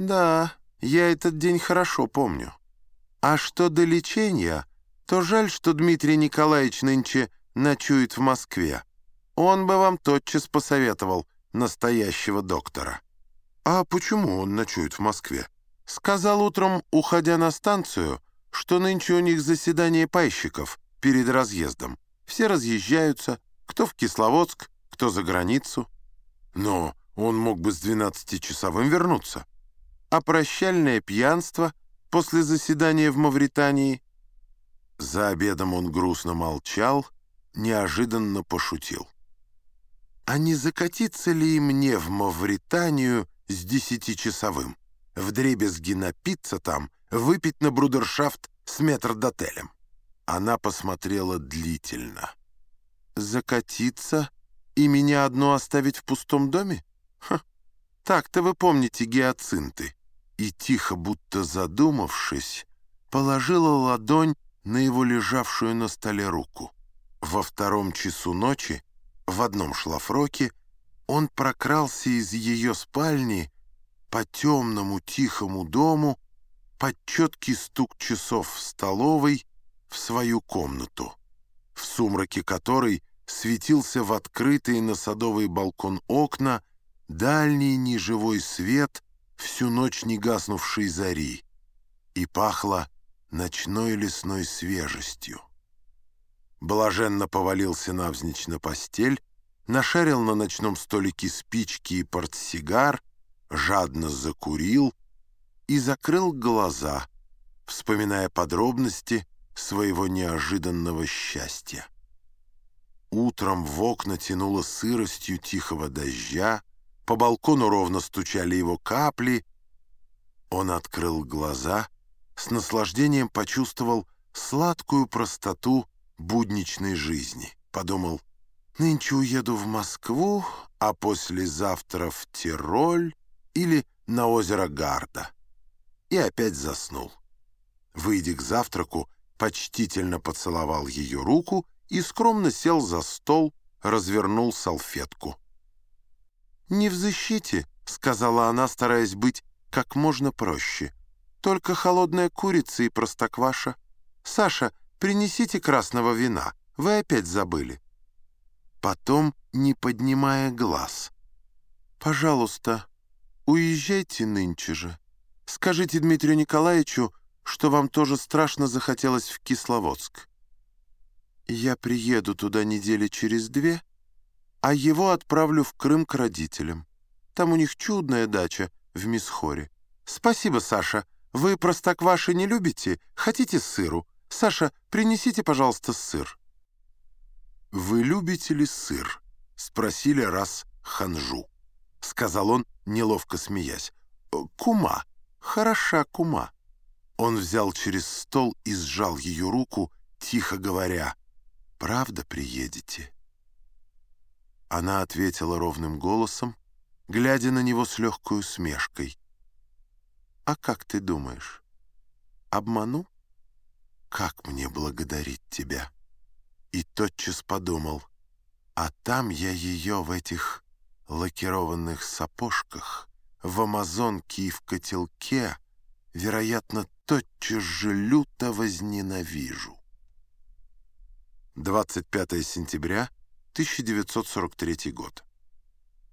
«Да, я этот день хорошо помню. А что до лечения, то жаль, что Дмитрий Николаевич нынче ночует в Москве. Он бы вам тотчас посоветовал настоящего доктора». «А почему он ночует в Москве?» «Сказал утром, уходя на станцию, что нынче у них заседание пайщиков перед разъездом. Все разъезжаются, кто в Кисловодск, кто за границу. Но он мог бы с 12-часовым вернуться. А прощальное пьянство после заседания в Мавритании? За обедом он грустно молчал, неожиданно пошутил. А не закатиться ли мне в Мавританию с десятичасовым? Вдребезги напиться там, выпить на брудершафт с метрдотелем. Она посмотрела длительно. «Закатиться и меня одну оставить в пустом доме? Ха, так-то вы помните гиацинты». И тихо, будто задумавшись, положила ладонь на его лежавшую на столе руку. Во втором часу ночи, в одном шлафроке, он прокрался из ее спальни по темному тихому дому под четкий стук часов в столовой в свою комнату, в сумраке которой светился в открытый на садовый балкон окна дальний неживой свет всю ночь не гаснувшей зари, и пахло ночной лесной свежестью. Блаженно повалился навзничь на постель, нашарил на ночном столике спички и портсигар, жадно закурил и закрыл глаза, вспоминая подробности своего неожиданного счастья. Утром в окна тянуло сыростью тихого дождя, по балкону ровно стучали его капли. Он открыл глаза, с наслаждением почувствовал сладкую простоту будничной жизни. Подумал, нынче уеду в Москву, а послезавтра в Тироль или на озеро Гарда. И опять заснул. Выйдя к завтраку, почтительно поцеловал ее руку и скромно сел за стол, развернул салфетку. «Не в защите», — сказала она, стараясь быть как можно проще. «Только холодная курица и простокваша. Саша, принесите красного вина, вы опять забыли». Потом, не поднимая глаз. «Пожалуйста, уезжайте нынче же. Скажите Дмитрию Николаевичу, что вам тоже страшно захотелось в Кисловодск. Я приеду туда недели через две, а его отправлю в Крым к родителям. Там у них чудная дача в Мисхоре. Спасибо, Саша. Вы простокваши не любите? Хотите сыру? Саша, принесите, пожалуйста, сыр. «Вы любите ли сыр?» — спросили раз ханжу. Сказал он, неловко смеясь. «Кума, хороша кума». Он взял через стол и сжал ее руку, тихо говоря, «Правда приедете?» Она ответила ровным голосом, глядя на него с легкой усмешкой. «А как ты думаешь, обману? Как мне благодарить тебя?» И тотчас подумал, а там я ее в этих лакированных сапожках, в амазонке и в котелке, вероятно, тотчас же люто возненавижу. 25 сентября 1943 год.